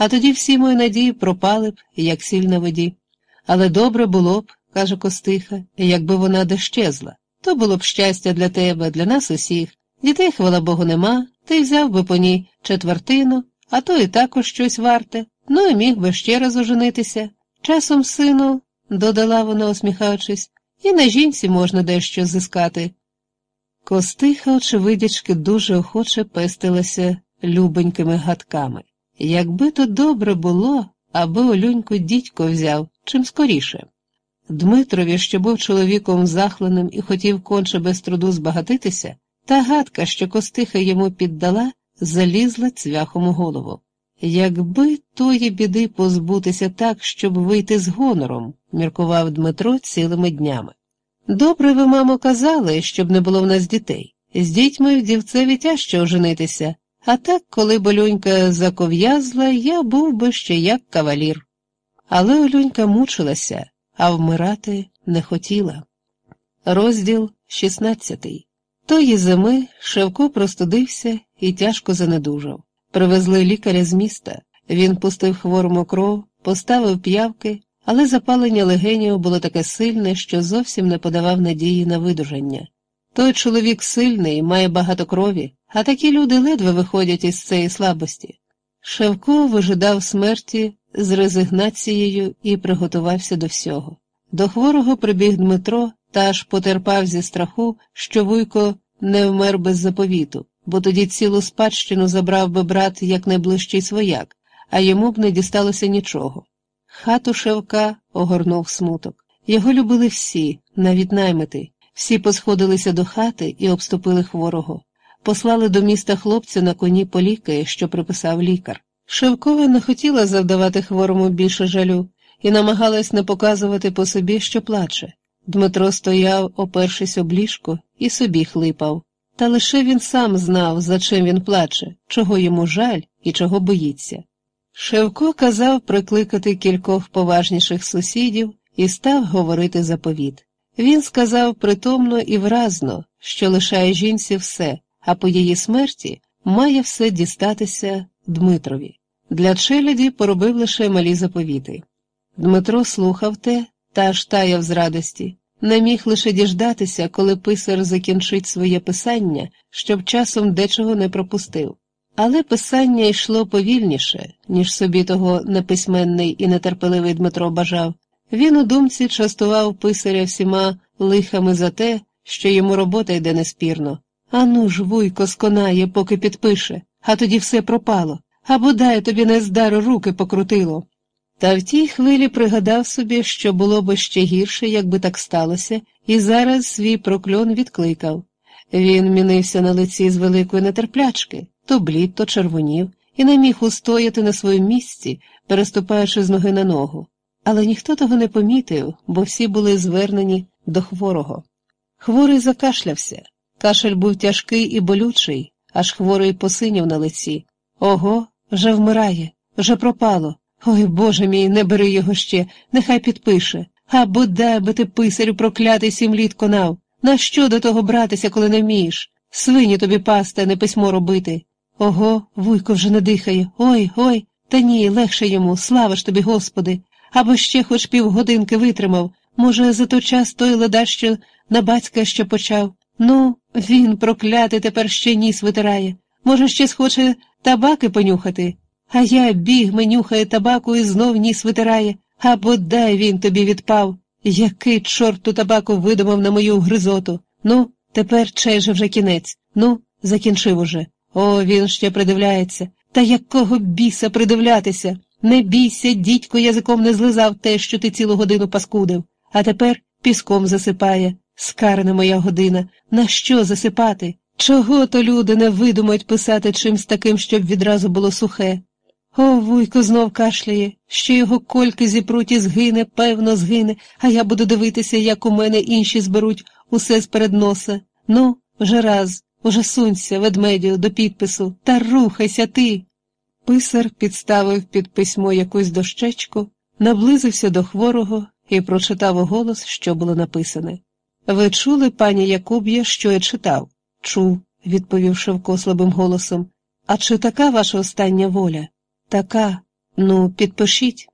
а тоді всі мої надії пропали б, як сіль на воді. Але добре було б, каже Костиха, якби вона дощезла. То було б щастя для тебе, для нас усіх. Дітей, хвала Богу, нема, ти взяв би по ній четвертину, а то і також щось варте, ну і міг би ще раз оженитися. Часом, сину, додала вона, усміхаючись, і на жінці можна дещо зискати. Костиха, очевидячки, дуже охоче пестилася любенькими гадками. Якби то добре було, аби Олюньку дідько взяв чим скоріше. Дмитрові, що був чоловіком захленим і хотів конче без труду збагатитися, та гадка, що костиха йому піддала, залізла цвяхом у голову. Якби тої біди позбутися так, щоб вийти з гонором, міркував Дмитро цілими днями. Добре ви, мамо, казали, щоб не було в нас дітей. З дітьми в дівцеві тяжче оженитися, а так, коли болюнька заков'язла, я був би ще як кавалір. Але Олюнька мучилася, а вмирати не хотіла. Розділ 16 Тої зими Шевко простудився і тяжко занедужав. Привезли лікаря з міста. Він пустив хворому кров, поставив п'явки, але запалення легенів було таке сильне, що зовсім не подавав надії на видужання. Той чоловік сильний, має багато крові, а такі люди ледве виходять із цієї слабості. Шевко вижидав смерті з резигнацією і приготувався до всього. До хворого прибіг Дмитро та аж потерпав зі страху, що Вуйко не вмер без заповіту, бо тоді цілу спадщину забрав би брат як найближчий свояк, а йому б не дісталося нічого. Хату Шевка огорнув смуток. Його любили всі, навіть наймити. Всі посходилися до хати і обступили хворого. Послали до міста хлопця на коні поліки, що приписав лікар. Шевкова не хотіла завдавати хворому більше жалю і намагалась не показувати по собі, що плаче. Дмитро стояв, опершись об ліжко, і собі хлипав. Та лише він сам знав, за чим він плаче, чого йому жаль і чого боїться. Шевко казав прикликати кількох поважніших сусідів і став говорити заповіт. Він сказав притомно і вразно, що лишає жінці все, а по її смерті має все дістатися Дмитрові. Для челяді поробив лише малі заповіти. Дмитро слухав те та аж таяв з радості, не міг лише діждатися, коли писар закінчить своє писання, щоб часом дечого не пропустив. Але писання йшло повільніше, ніж собі того неписьменний і нетерпеливий Дмитро бажав. Він у думці частував писаря всіма лихами за те, що йому робота йде неспірно. Ану ж, вуйко, сконає, поки підпише, а тоді все пропало, а бодай тобі нездару руки покрутило. Та в тій хвилі пригадав собі, що було б ще гірше, якби так сталося, і зараз свій прокльон відкликав. Він мінився на лиці з великої нетерплячки, то блід, то червонів, і не міг устояти на своєму місці, переступаючи з ноги на ногу. Але ніхто того не помітив, бо всі були звернені до хворого. Хворий закашлявся. Кашель був тяжкий і болючий, аж хворий посиняв на лиці. Ого, вже вмирає, вже пропало. Ой, Боже мій, не бери його ще, нехай підпише. А бодай би ти писарю проклятий сім літ конав. На що до того братися, коли не вмієш? Свині тобі пасти, не письмо робити. Ого, вуйко вже не дихає. Ой, ой, та ні, легше йому, слава ж тобі, Господи. Або ще хоч півгодинки витримав. Може, за той час той леда що на батька ще почав. Ну, він, проклятий, тепер ще ніс витирає. Може, ще схоче табаки понюхати. А я біг менюхає табаку і знов ніс витирає, а бодай він тобі відпав. Який чорт ту табаку видумав на мою гризоту. Ну, тепер чей же вже кінець. Ну, закінчив уже. О, він ще придивляється. Та якого біса придивлятися? Не бійся, дідько, язиком не злизав те, що ти цілу годину паскудив, а тепер піском засипає. Скарна моя година. На що засипати? Чого то люди не видумають писати чимсь таким, щоб відразу було сухе? О, вуйко знов кашляє, що його кольки зіпруть і згине, певно, згине, а я буду дивитися, як у мене інші зберуть усе з перед носа. Ну, вже раз, уже сунься, ведмедю, до підпису, та рухайся ти. Писар підставив під письмо якусь дощечку, наблизився до хворого і прочитав голос, що було написане. Ви чули, пані Якуб'я, що я читав? Чув, відповів Шевко слабим голосом. А чи така ваша остання воля? Така. Ну, підпишіть.